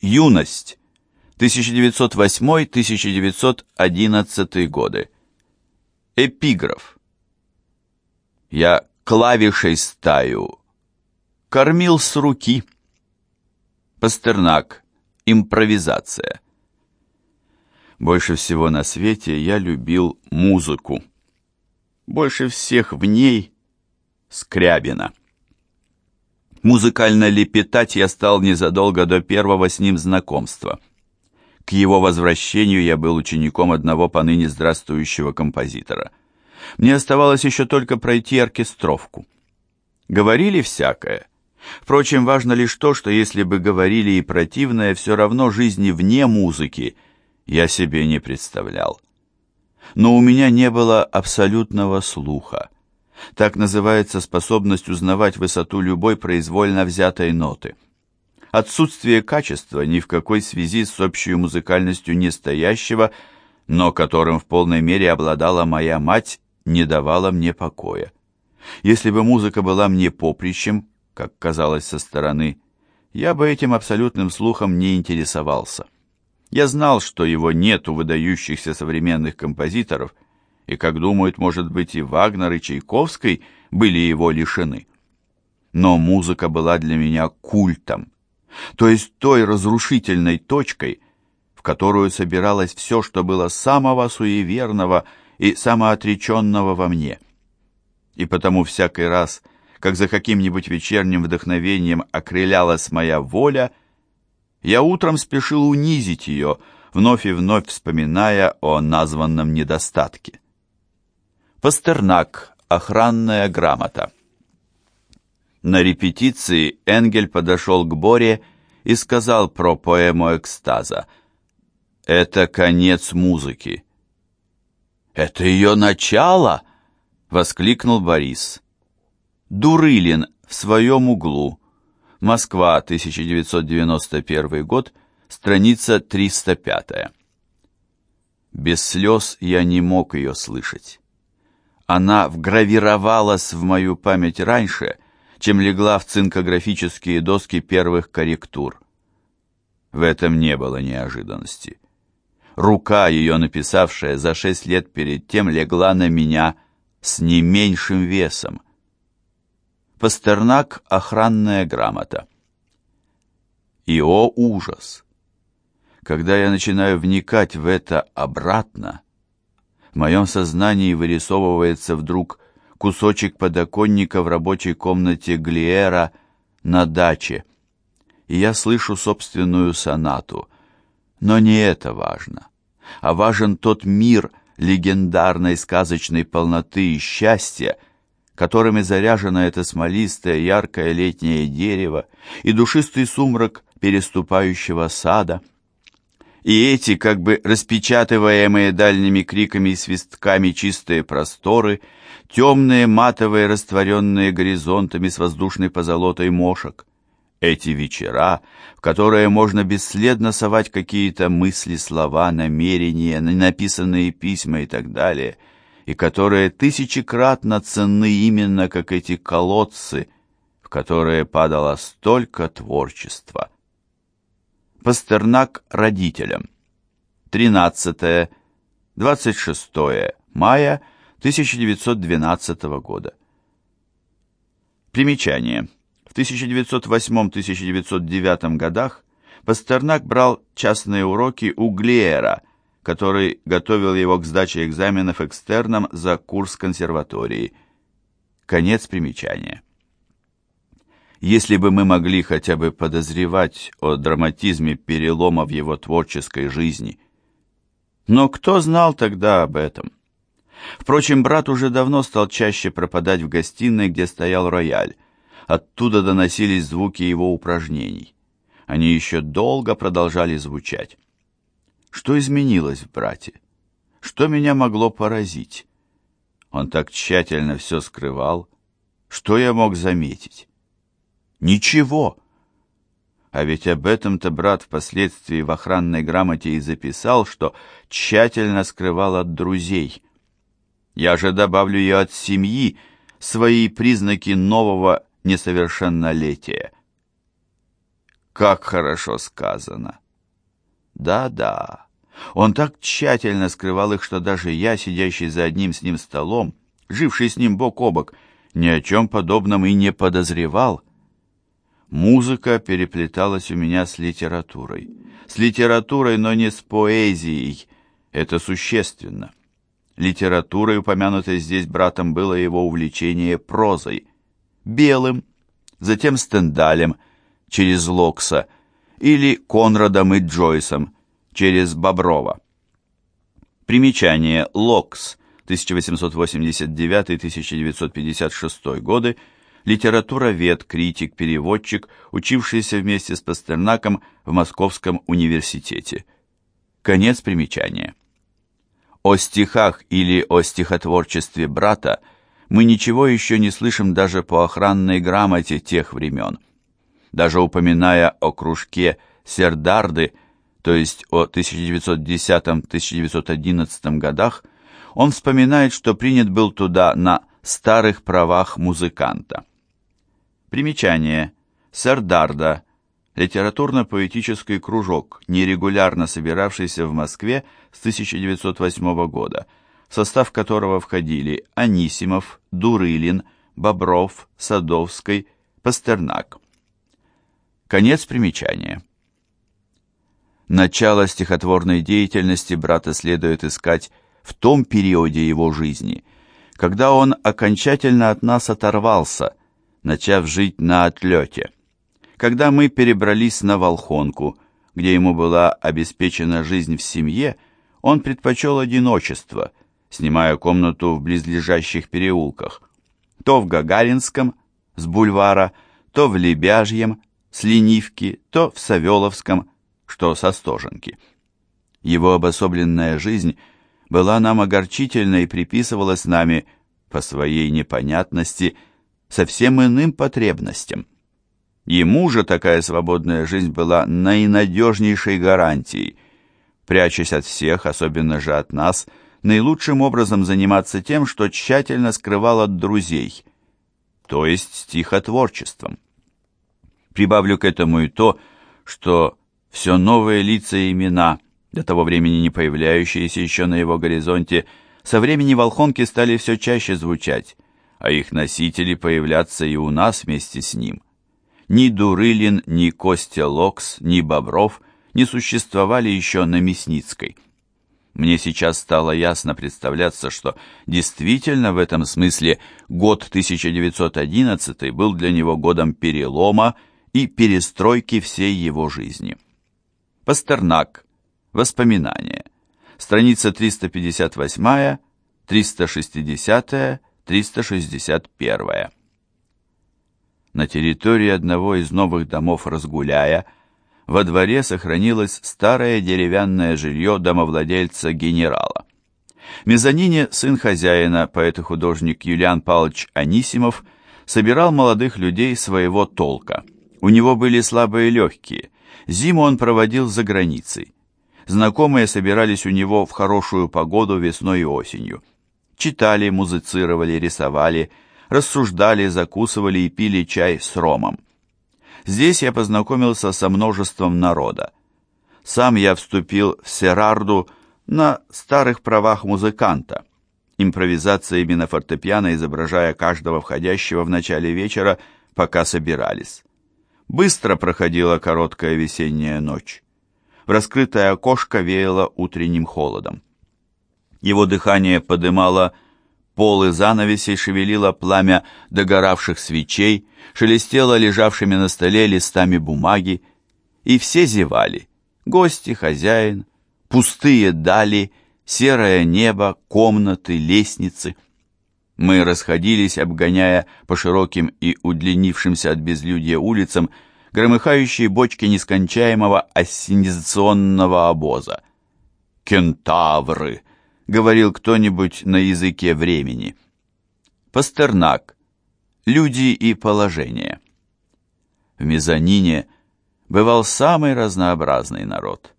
Юность. 1908-1911 годы. Эпиграф. Я клавишей стаю. Кормил с руки. Пастернак. Импровизация. Больше всего на свете я любил музыку. Больше всех в ней Скрябина. Музыкально лепетать я стал незадолго до первого с ним знакомства. К его возвращению я был учеником одного поныне здравствующего композитора. Мне оставалось еще только пройти оркестровку. Говорили всякое. Впрочем, важно лишь то, что если бы говорили и противное, все равно жизни вне музыки я себе не представлял. Но у меня не было абсолютного слуха. Так называется способность узнавать высоту любой произвольно взятой ноты. Отсутствие качества ни в какой связи с общей музыкальностью не стоящего, но которым в полной мере обладала моя мать, не давало мне покоя. Если бы музыка была мне поприщем, как казалось со стороны, я бы этим абсолютным слухом не интересовался. Я знал, что его нет у выдающихся современных композиторов – и, как думают, может быть, и Вагнер, и Чайковский были его лишены. Но музыка была для меня культом, то есть той разрушительной точкой, в которую собиралось все, что было самого суеверного и самоотреченного во мне. И потому всякий раз, как за каким-нибудь вечерним вдохновением окрылялась моя воля, я утром спешил унизить ее, вновь и вновь вспоминая о названном недостатке. Пастернак. Охранная грамота. На репетиции Энгель подошел к Боре и сказал про поэму экстаза. «Это конец музыки». «Это ее начало!» — воскликнул Борис. Дурылин в своем углу. Москва, 1991 год, страница 305. Без слез я не мог ее слышать она вгравировалась в мою память раньше, чем легла в цинкографические доски первых корректур. В этом не было неожиданности. Рука, ее написавшая за шесть лет перед тем, легла на меня с не меньшим весом. Пастернак «Охранная грамота». И о ужас! Когда я начинаю вникать в это обратно, в моем сознании вырисовывается вдруг кусочек подоконника в рабочей комнате Глиера на даче, и я слышу собственную сонату. Но не это важно, а важен тот мир легендарной сказочной полноты и счастья, которыми заряжено это смолистое яркое летнее дерево и душистый сумрак переступающего сада — и эти, как бы распечатываемые дальними криками и свистками чистые просторы, темные матовые, растворенные горизонтами с воздушной позолотой мошек. Эти вечера, в которые можно бесследно совать какие-то мысли, слова, намерения, написанные письма и так далее, и которые тысячекратно ценны именно как эти колодцы, в которые падало столько творчества. Пастернак родителям. 13-26 мая 1912 года. Примечание. В 1908-1909 годах Пастернак брал частные уроки у Глиера, который готовил его к сдаче экзаменов экстерном за курс консерватории. Конец примечания. Если бы мы могли хотя бы подозревать о драматизме перелома в его творческой жизни. Но кто знал тогда об этом? Впрочем, брат уже давно стал чаще пропадать в гостиной, где стоял рояль. Оттуда доносились звуки его упражнений. Они еще долго продолжали звучать. Что изменилось в брате? Что меня могло поразить? Он так тщательно все скрывал. Что я мог заметить? Ничего. А ведь об этом-то брат впоследствии в охранной грамоте и записал, что тщательно скрывал от друзей. Я же добавлю и от семьи свои признаки нового несовершеннолетия. Как хорошо сказано. Да-да. Он так тщательно скрывал их, что даже я, сидящий за одним с ним столом, живший с ним бок о бок, ни о чем подобном и не подозревал. Музыка переплеталась у меня с литературой. С литературой, но не с поэзией. Это существенно. Литературой, упомянутой здесь братом, было его увлечение прозой. Белым, затем Стендалем, через Локса, или Конрадом и Джойсом, через Боброва. Примечание Локс, 1889-1956 годы, литературовед, критик, переводчик, учившийся вместе с Пастернаком в Московском университете. Конец примечания. О стихах или о стихотворчестве брата мы ничего еще не слышим даже по охранной грамоте тех времен. Даже упоминая о кружке Сердарды, то есть о 1910-1911 годах, он вспоминает, что принят был туда на старых правах музыканта. Примечание. Сардарда. Литературно-поэтический кружок, нерегулярно собиравшийся в Москве с 1908 года, в состав которого входили Анисимов, Дурылин, Бобров, Садовский, Пастернак. Конец примечания. Начало стихотворной деятельности брата следует искать в том периоде его жизни, когда он окончательно от нас оторвался, начав жить на отлете. Когда мы перебрались на Волхонку, где ему была обеспечена жизнь в семье, он предпочел одиночество, снимая комнату в близлежащих переулках. То в Гагаринском, с бульвара, то в Лебяжьем, с Ленивки, то в Савеловском, что со Стоженки. Его обособленная жизнь была нам огорчительна и приписывалась нами по своей непонятности совсем иным потребностям. Ему же такая свободная жизнь была наинадежнейшей гарантией. Прячась от всех, особенно же от нас, наилучшим образом заниматься тем, что тщательно скрывал от друзей, то есть стихотворчеством. Прибавлю к этому и то, что все новые лица и имена, до того времени не появляющиеся еще на его горизонте, со времени Волхонки стали все чаще звучать, а их носители появляться и у нас вместе с ним. Ни Дурылин, ни Костя Локс, ни Бобров не существовали еще на Мясницкой. Мне сейчас стало ясно представляться, что действительно в этом смысле год 1911 был для него годом перелома и перестройки всей его жизни. Пастернак. Воспоминания. Страница 358, 360, 361. На территории одного из новых домов Разгуляя во дворе сохранилось старое деревянное жилье домовладельца-генерала. Мезонине сын хозяина, поэт и художник Юлиан Павлович Анисимов, собирал молодых людей своего толка. У него были слабые легкие – Зиму он проводил за границей. Знакомые собирались у него в хорошую погоду весной и осенью. Читали, музицировали, рисовали, рассуждали, закусывали и пили чай с ромом. Здесь я познакомился со множеством народа. Сам я вступил в Серарду на старых правах музыканта, импровизациями на фортепиано изображая каждого входящего в начале вечера, пока собирались. Быстро проходила короткая весенняя ночь. В раскрытое окошко веяло утренним холодом. Его дыхание подымало полы занавесей, шевелило пламя догоравших свечей, шелестело лежавшими на столе листами бумаги, и все зевали. Гости, хозяин, пустые дали, серое небо, комнаты, лестницы — мы расходились, обгоняя по широким и удлинившимся от безлюдья улицам громыхающие бочки нескончаемого ассенизационного обоза. «Кентавры!» — говорил кто-нибудь на языке времени. Пастернак. Люди и положение. В мезонине бывал самый разнообразный народ.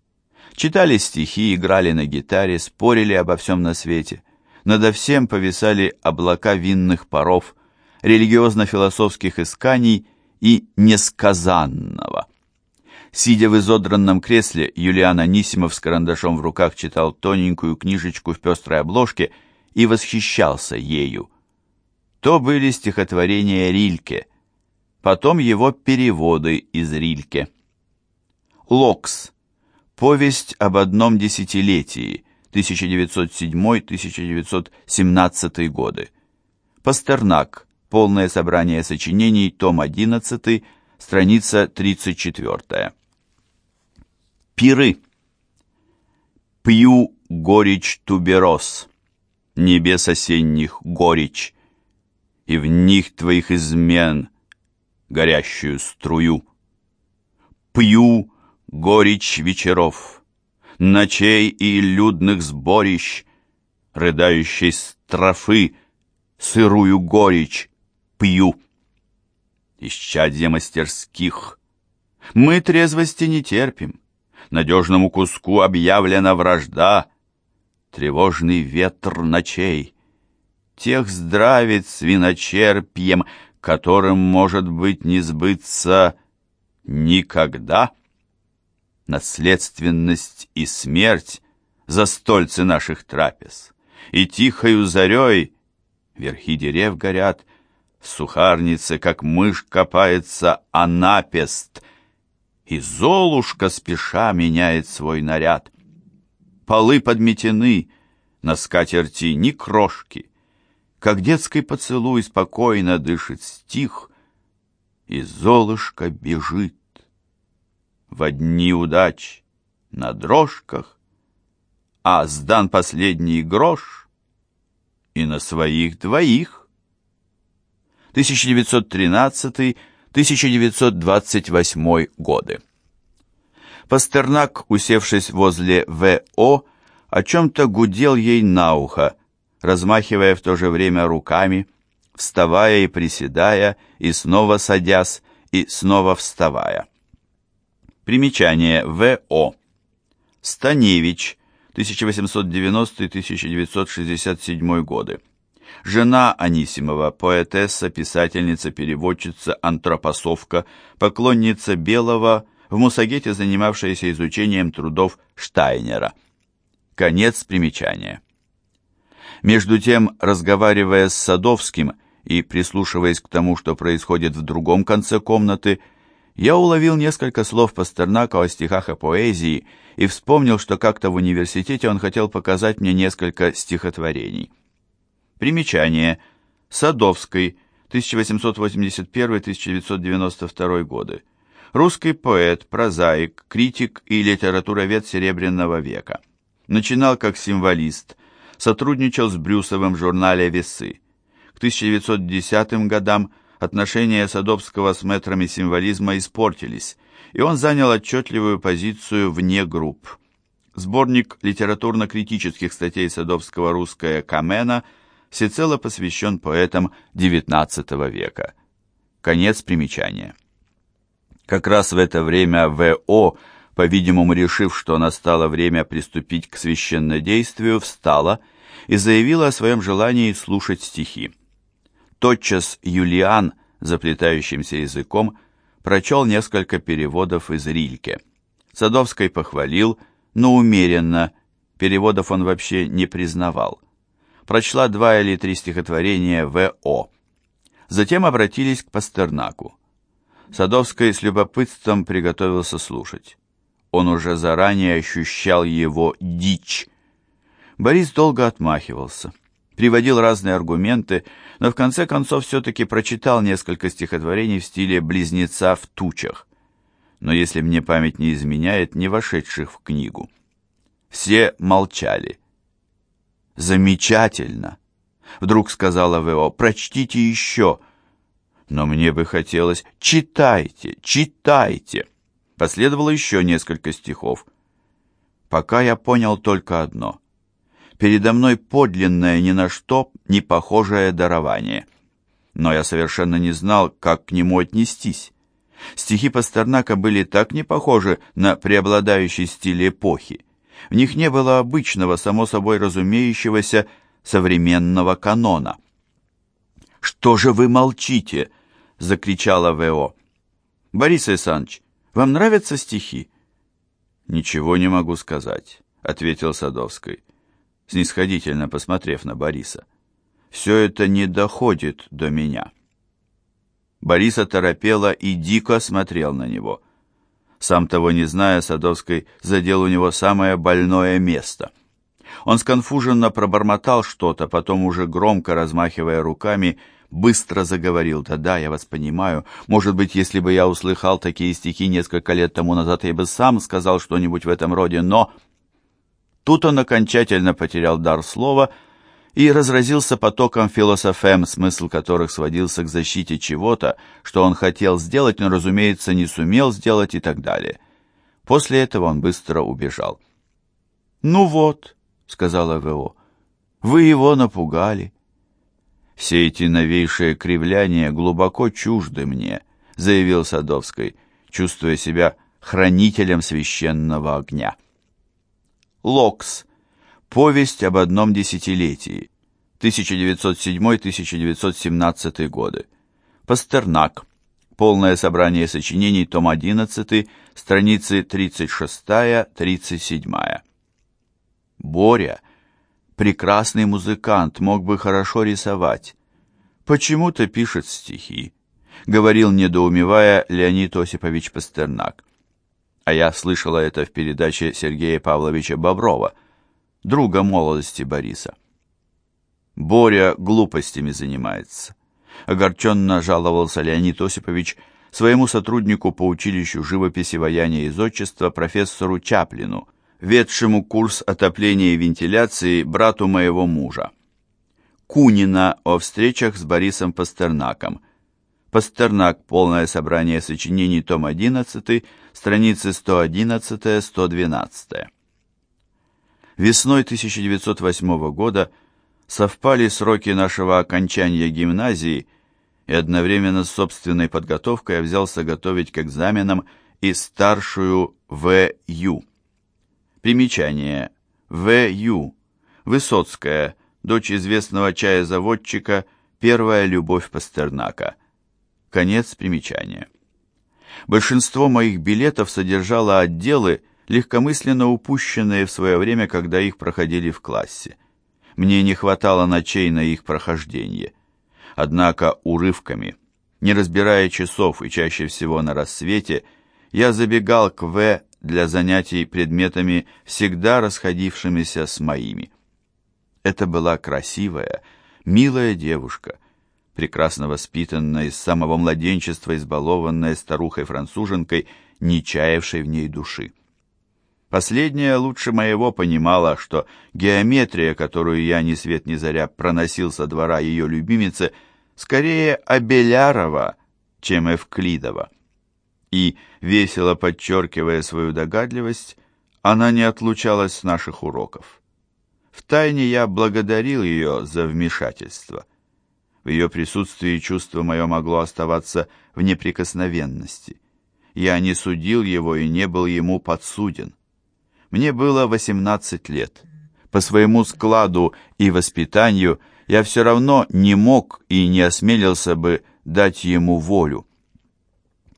Читали стихи, играли на гитаре, спорили обо всем на свете — надо всем повисали облака винных паров, религиозно-философских исканий и несказанного. Сидя в изодранном кресле, Юлиан Анисимов с карандашом в руках читал тоненькую книжечку в пестрой обложке и восхищался ею. То были стихотворения Рильке, потом его переводы из Рильке. Локс. Повесть об одном десятилетии, 1907-1917 годы. Пастернак. Полное собрание сочинений, том 11, страница 34. Пиры. Пью горечь тубероз, небес осенних горечь, и в них твоих измен горящую струю. Пью горечь вечеров, ночей и людных сборищ, рыдающей строфы, сырую горечь пью. Исчадье мастерских, мы трезвости не терпим, надежному куску объявлена вражда, тревожный ветр ночей, тех здравит свиночерпьем, которым, может быть, не сбыться никогда. Наследственность и смерть за стольцы наших трапез, и тихою зарей верхи дерев горят, в сухарнице, как мышь, копается анапест, и Золушка спеша меняет свой наряд. Полы подметены, на скатерти ни крошки, как детский поцелуй спокойно дышит стих, и Золушка бежит. В одни удач на дрожках, а сдан последний грош и на своих двоих. 1913-1928 годы. Пастернак, усевшись возле В.О., о чем-то гудел ей на ухо, размахивая в то же время руками, вставая и приседая, и снова садясь, и снова вставая. Примечание В.О. Станевич, 1890-1967 годы. Жена Анисимова, поэтесса, писательница, переводчица, антропосовка, поклонница Белого, в Мусагете занимавшаяся изучением трудов Штайнера. Конец примечания. Между тем, разговаривая с Садовским и прислушиваясь к тому, что происходит в другом конце комнаты, я уловил несколько слов Пастернака о стихах и поэзии и вспомнил, что как-то в университете он хотел показать мне несколько стихотворений. Примечание. Садовский, 1881-1992 годы. Русский поэт, прозаик, критик и литературовед Серебряного века. Начинал как символист, сотрудничал с Брюсовым в журнале «Весы». К 1910 годам отношения Садовского с метрами символизма испортились, и он занял отчетливую позицию вне групп. Сборник литературно-критических статей Садовского «Русская Камена» всецело посвящен поэтам XIX века. Конец примечания. Как раз в это время В.О., по-видимому, решив, что настало время приступить к священнодействию, встала и заявила о своем желании слушать стихи. Тотчас Юлиан, заплетающимся языком, прочел несколько переводов из Рильке. Садовской похвалил, но умеренно, переводов он вообще не признавал. Прочла два или три стихотворения В.О. Затем обратились к Пастернаку. Садовский с любопытством приготовился слушать. Он уже заранее ощущал его дичь, Борис долго отмахивался, приводил разные аргументы, но в конце концов все-таки прочитал несколько стихотворений в стиле «близнеца в тучах», но если мне память не изменяет, не вошедших в книгу. Все молчали. «Замечательно!» — вдруг сказала В.О. «Прочтите еще!» «Но мне бы хотелось...» «Читайте! Читайте!» Последовало еще несколько стихов. Пока я понял только одно. Передо мной подлинное ни на что не похожее дарование. Но я совершенно не знал, как к нему отнестись. Стихи Пастернака были так не похожи на преобладающий стиль эпохи. В них не было обычного, само собой разумеющегося, современного канона. «Что же вы молчите?» — закричала В.О. «Борис Александрович, Вам нравятся стихи?» «Ничего не могу сказать», — ответил Садовский, снисходительно посмотрев на Бориса. «Все это не доходит до меня». Борис оторопело и дико смотрел на него. Сам того не зная, Садовский задел у него самое больное место. Он сконфуженно пробормотал что-то, потом уже громко размахивая руками, быстро заговорил. «Да-да, я вас понимаю. Может быть, если бы я услыхал такие стихи несколько лет тому назад, я бы сам сказал что-нибудь в этом роде, но...» Тут он окончательно потерял дар слова и разразился потоком философем, смысл которых сводился к защите чего-то, что он хотел сделать, но, разумеется, не сумел сделать и так далее. После этого он быстро убежал. «Ну вот», — сказала В.О., — «вы его напугали». «Все эти новейшие кривляния глубоко чужды мне», — заявил Садовский, чувствуя себя хранителем священного огня. Локс. Повесть об одном десятилетии. 1907-1917 годы. Пастернак. Полное собрание сочинений, том 11, страницы 36-37. Боря прекрасный музыкант, мог бы хорошо рисовать. Почему-то пишет стихи, говорил, недоумевая, Леонид Осипович Пастернак. А я слышала это в передаче Сергея Павловича Боброва, друга молодости Бориса. Боря глупостями занимается. Огорченно жаловался Леонид Осипович своему сотруднику по училищу живописи, ваяния и зодчества профессору Чаплину – ведшему курс отопления и вентиляции брату моего мужа. Кунина о встречах с Борисом Пастернаком. Пастернак. Полное собрание сочинений. Том 11. Страницы 111-112. Весной 1908 года совпали сроки нашего окончания гимназии, и одновременно с собственной подготовкой я взялся готовить к экзаменам и старшую В.Ю. Примечание. В.Ю. Высоцкая, дочь известного чаезаводчика, первая любовь Пастернака. Конец примечания. Большинство моих билетов содержало отделы, легкомысленно упущенные в свое время, когда их проходили в классе. Мне не хватало ночей на их прохождение. Однако урывками, не разбирая часов и чаще всего на рассвете, я забегал к В для занятий предметами, всегда расходившимися с моими. Это была красивая, милая девушка, прекрасно воспитанная, с самого младенчества избалованная старухой-француженкой, не чаявшей в ней души. Последняя лучше моего понимала, что геометрия, которую я ни свет ни заря проносил со двора ее любимицы, скорее Абелярова, чем Эвклидова и, весело подчеркивая свою догадливость, она не отлучалась с наших уроков. Втайне я благодарил ее за вмешательство. В ее присутствии чувство мое могло оставаться в неприкосновенности. Я не судил его и не был ему подсуден. Мне было 18 лет. По своему складу и воспитанию я все равно не мог и не осмелился бы дать ему волю.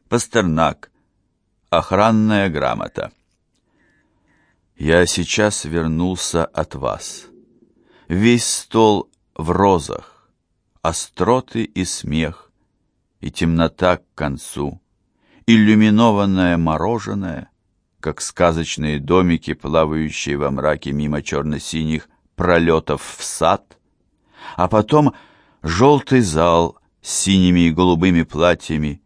Пастернак. Охранная грамота. Я сейчас вернулся от вас. Весь стол в розах, остроты и смех, и темнота к концу, иллюминованное мороженое, как сказочные домики, плавающие во мраке мимо черно-синих пролетов в сад, а потом желтый зал с синими и голубыми платьями,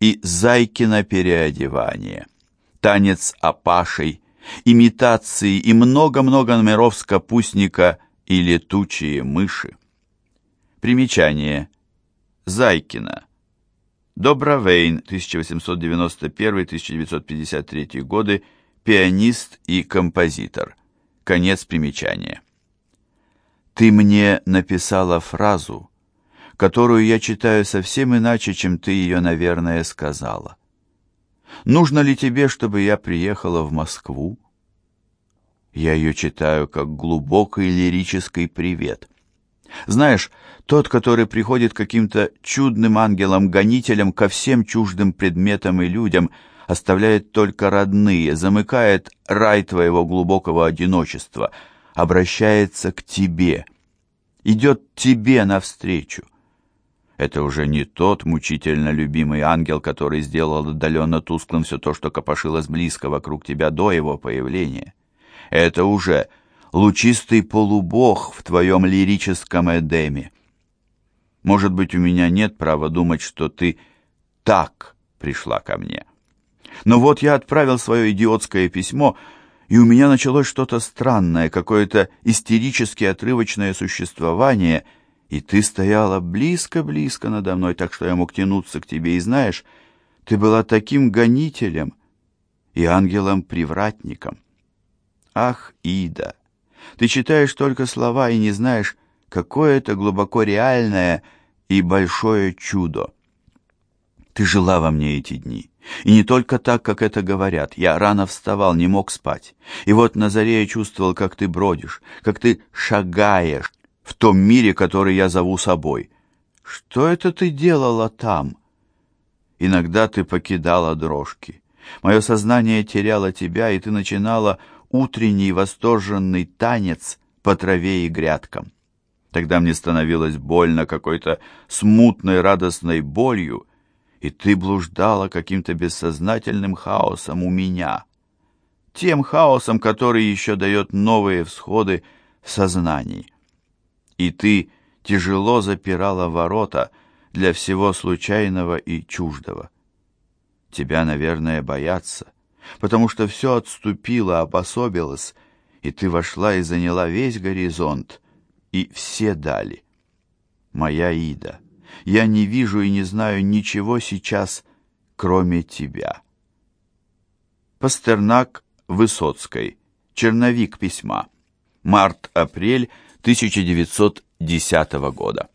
и Зайкино переодевание, танец Апашей, имитации и много-много номеров с капустника и летучие мыши. Примечание. Зайкина. Добровейн, 1891-1953 годы, пианист и композитор. Конец примечания. Ты мне написала фразу, которую я читаю совсем иначе, чем ты ее, наверное, сказала. Нужно ли тебе, чтобы я приехала в Москву? Я ее читаю как глубокий лирический привет. Знаешь, тот, который приходит каким-то чудным ангелом-гонителем ко всем чуждым предметам и людям, оставляет только родные, замыкает рай твоего глубокого одиночества, обращается к тебе, идет тебе навстречу. Это уже не тот мучительно любимый ангел, который сделал отдаленно тусклым все то, что копошилось близко вокруг тебя до его появления. Это уже лучистый полубог в твоем лирическом Эдеме. Может быть, у меня нет права думать, что ты так пришла ко мне. Но вот я отправил свое идиотское письмо, и у меня началось что-то странное, какое-то истерически отрывочное существование — и ты стояла близко-близко надо мной, так что я мог тянуться к тебе, и знаешь, ты была таким гонителем и ангелом-привратником. Ах, Ида, ты читаешь только слова и не знаешь, какое это глубоко реальное и большое чудо. Ты жила во мне эти дни. И не только так, как это говорят. Я рано вставал, не мог спать. И вот на заре я чувствовал, как ты бродишь, как ты шагаешь, в том мире, который я зову собой. Что это ты делала там? Иногда ты покидала дрожки. Мое сознание теряло тебя, и ты начинала утренний восторженный танец по траве и грядкам. Тогда мне становилось больно какой-то смутной радостной болью, и ты блуждала каким-то бессознательным хаосом у меня. Тем хаосом, который еще дает новые всходы в сознании и ты тяжело запирала ворота для всего случайного и чуждого. Тебя, наверное, боятся, потому что все отступило, обособилось, и ты вошла и заняла весь горизонт, и все дали. Моя Ида, я не вижу и не знаю ничего сейчас, кроме тебя. Пастернак Высоцкой. Черновик письма. Март-апрель 1910 года.